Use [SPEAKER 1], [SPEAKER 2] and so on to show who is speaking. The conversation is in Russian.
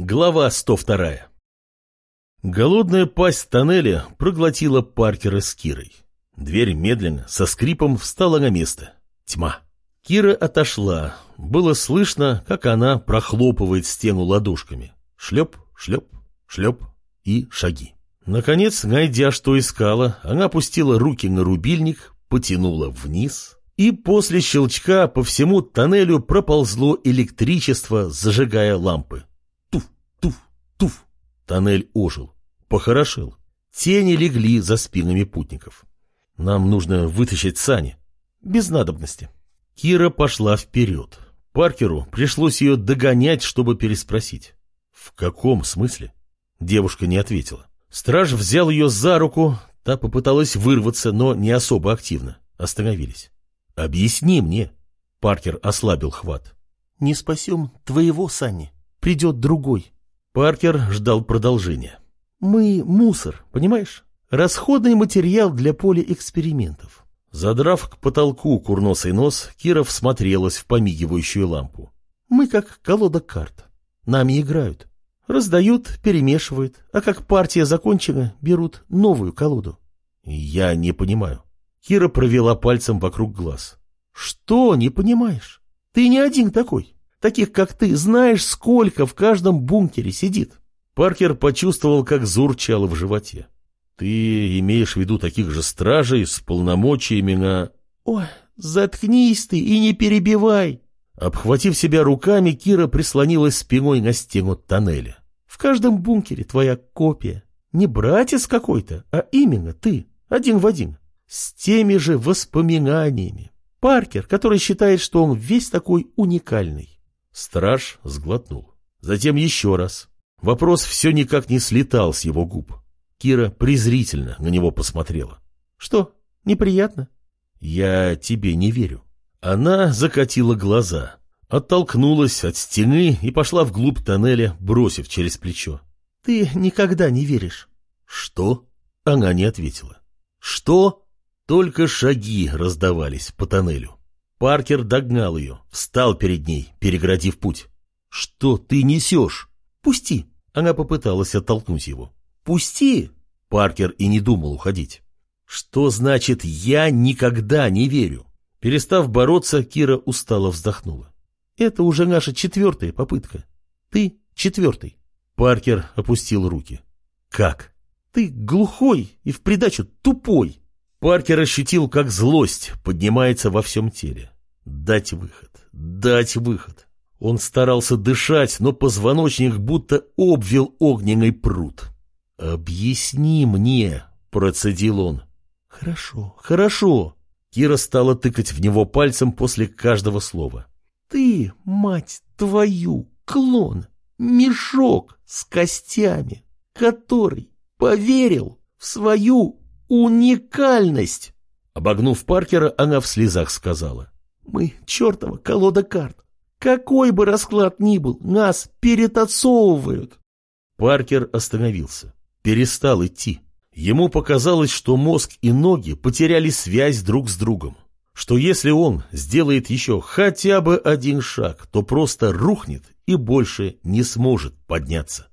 [SPEAKER 1] Глава 102 Голодная пасть тоннеля проглотила Паркера с Кирой. Дверь медленно, со скрипом, встала на место. Тьма. Кира отошла. Было слышно, как она прохлопывает стену ладошками. Шлеп, шлеп, шлеп и шаги. Наконец, найдя, что искала, она опустила руки на рубильник, потянула вниз, и после щелчка по всему тоннелю проползло электричество, зажигая лампы. Туф! Тоннель ожил, похорошел. Тени легли за спинами путников. Нам нужно вытащить сани. Без надобности. Кира пошла вперед. Паркеру пришлось ее догонять, чтобы переспросить. В каком смысле? Девушка не ответила. Страж взял ее за руку, та попыталась вырваться, но не особо активно. Остановились. «Объясни мне». Паркер ослабил хват.
[SPEAKER 2] «Не спасем твоего, Санни. Придет другой.
[SPEAKER 1] Паркер ждал продолжения.
[SPEAKER 2] «Мы мусор, понимаешь? Расходный материал для поля экспериментов».
[SPEAKER 1] Задрав к потолку курносый нос, Кира всмотрелась в помигивающую лампу.
[SPEAKER 2] «Мы как колода карт. Нами играют. Раздают, перемешивают, а как партия закончена, берут новую колоду».
[SPEAKER 1] «Я не понимаю». Кира провела пальцем вокруг глаз.
[SPEAKER 2] «Что не понимаешь? Ты не один такой. Таких, как ты, знаешь, сколько в каждом бункере сидит.
[SPEAKER 1] Паркер почувствовал, как зурчало в животе. Ты имеешь в виду таких же стражей с полномочиями на...
[SPEAKER 2] Ой, заткнись ты и не перебивай.
[SPEAKER 1] Обхватив себя руками, Кира прислонилась спиной на стену тоннеля.
[SPEAKER 2] В каждом бункере твоя копия. Не братец какой-то, а именно ты, один в один. С теми же воспоминаниями. Паркер, который считает, что он весь такой уникальный.
[SPEAKER 1] Страж сглотнул. Затем еще раз. Вопрос все никак не слетал с его губ. Кира презрительно на него посмотрела.
[SPEAKER 2] «Что, неприятно?»
[SPEAKER 1] «Я тебе не верю». Она закатила глаза, оттолкнулась от стены и пошла вглубь тоннеля, бросив через плечо.
[SPEAKER 2] «Ты никогда не веришь».
[SPEAKER 1] «Что?» Она не ответила. «Что?» Только шаги раздавались по тоннелю. Паркер догнал ее, встал перед ней, переградив путь. «Что ты несешь?»
[SPEAKER 2] «Пусти!»
[SPEAKER 1] Она попыталась оттолкнуть его.
[SPEAKER 2] «Пусти!»
[SPEAKER 1] Паркер и не думал уходить. «Что значит «я никогда не верю»?» Перестав бороться, Кира устало вздохнула.
[SPEAKER 2] «Это уже наша четвертая попытка. Ты четвертый».
[SPEAKER 1] Паркер опустил руки. «Как?»
[SPEAKER 2] «Ты глухой и в придачу тупой.
[SPEAKER 1] Паркер ощутил, как злость поднимается во всем теле. Дать выход, дать выход. Он старался дышать, но позвоночник будто обвил огненный пруд. «Объясни мне», — процедил он.
[SPEAKER 2] «Хорошо, хорошо».
[SPEAKER 1] Кира стала тыкать в него пальцем после каждого слова.
[SPEAKER 2] «Ты, мать твою, клон, мешок с костями, который поверил в свою Уникальность!
[SPEAKER 1] Обогнув Паркера, она в слезах сказала.
[SPEAKER 2] Мы чертова колода карт. Какой бы расклад ни был, нас перетасовывают.
[SPEAKER 1] Паркер остановился, перестал идти. Ему показалось, что мозг и ноги потеряли связь друг с другом, что если он сделает еще хотя бы один шаг, то просто рухнет и больше не сможет подняться.